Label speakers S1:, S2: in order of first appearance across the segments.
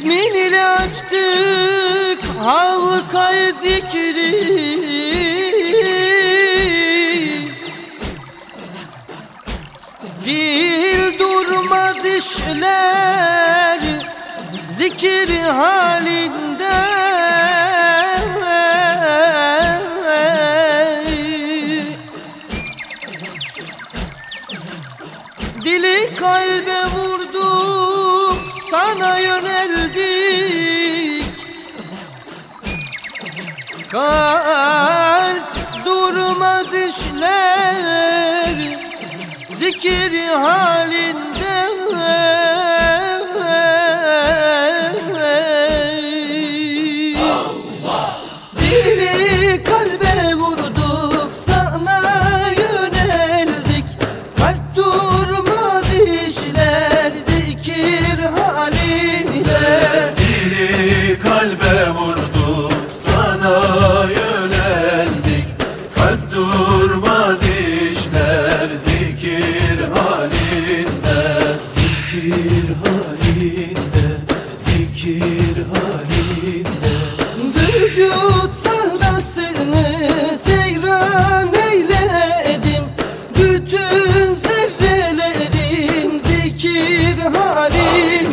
S1: İsmin ile açtık halkayı zikri. Dil durmaz işler zikir halinde. Dili kalbe vurdum sana Kal durmaz işler. Zikir
S2: halin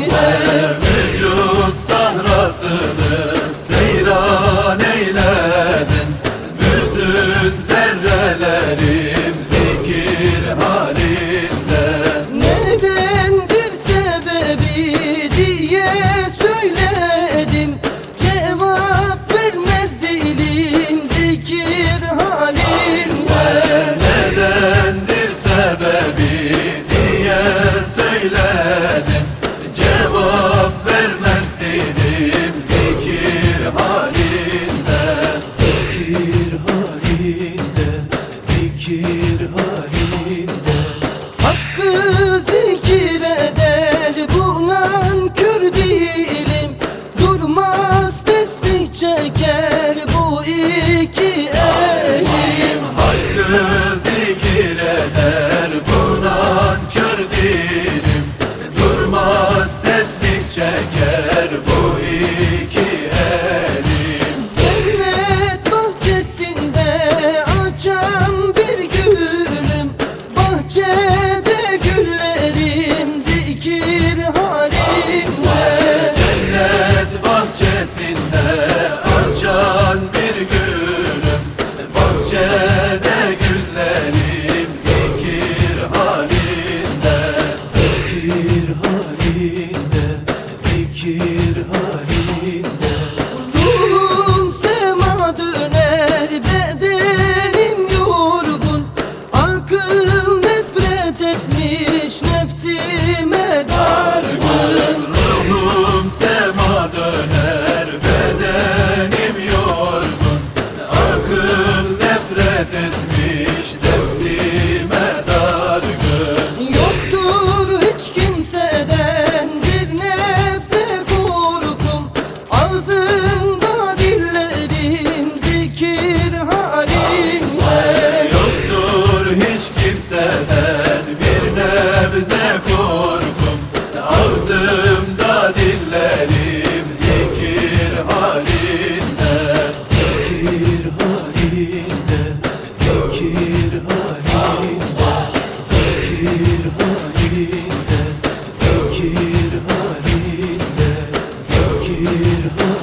S2: Her
S1: vücut seyran
S2: eyledin Bütün
S1: zerreleri bir
S2: hayal